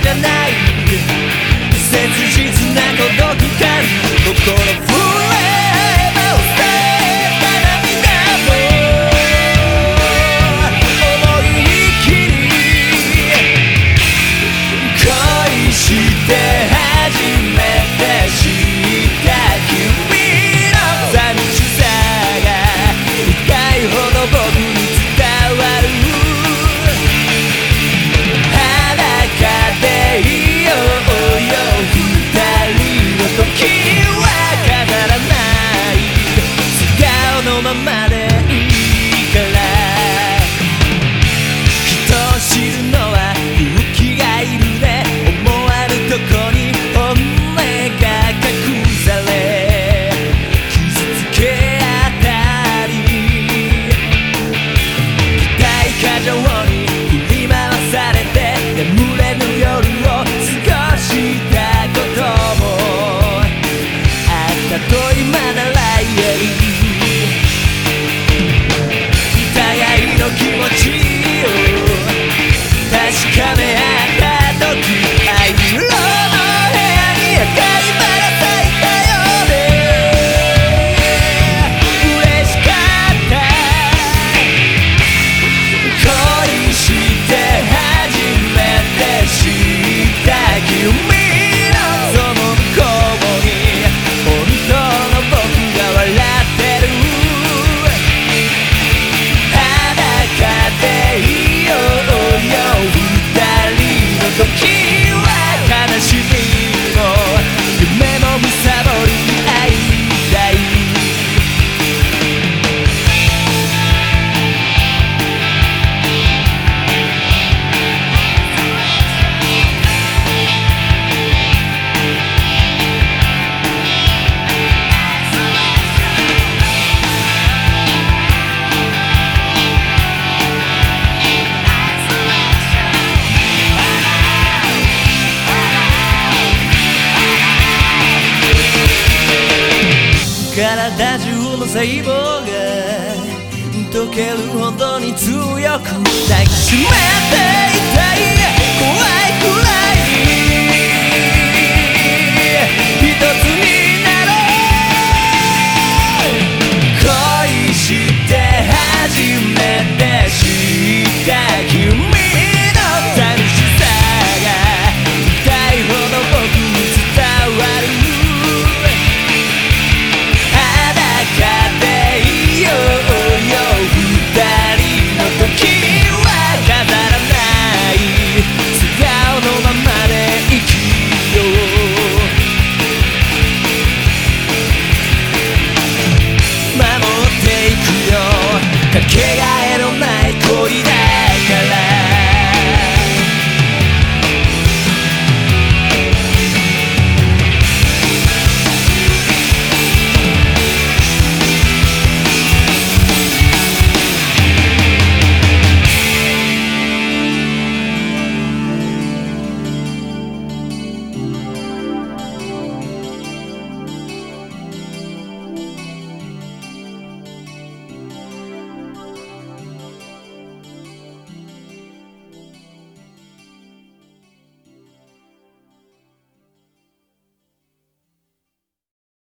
じゃない。背筋時体中の細胞が溶けるほどに強く抱きしめていたい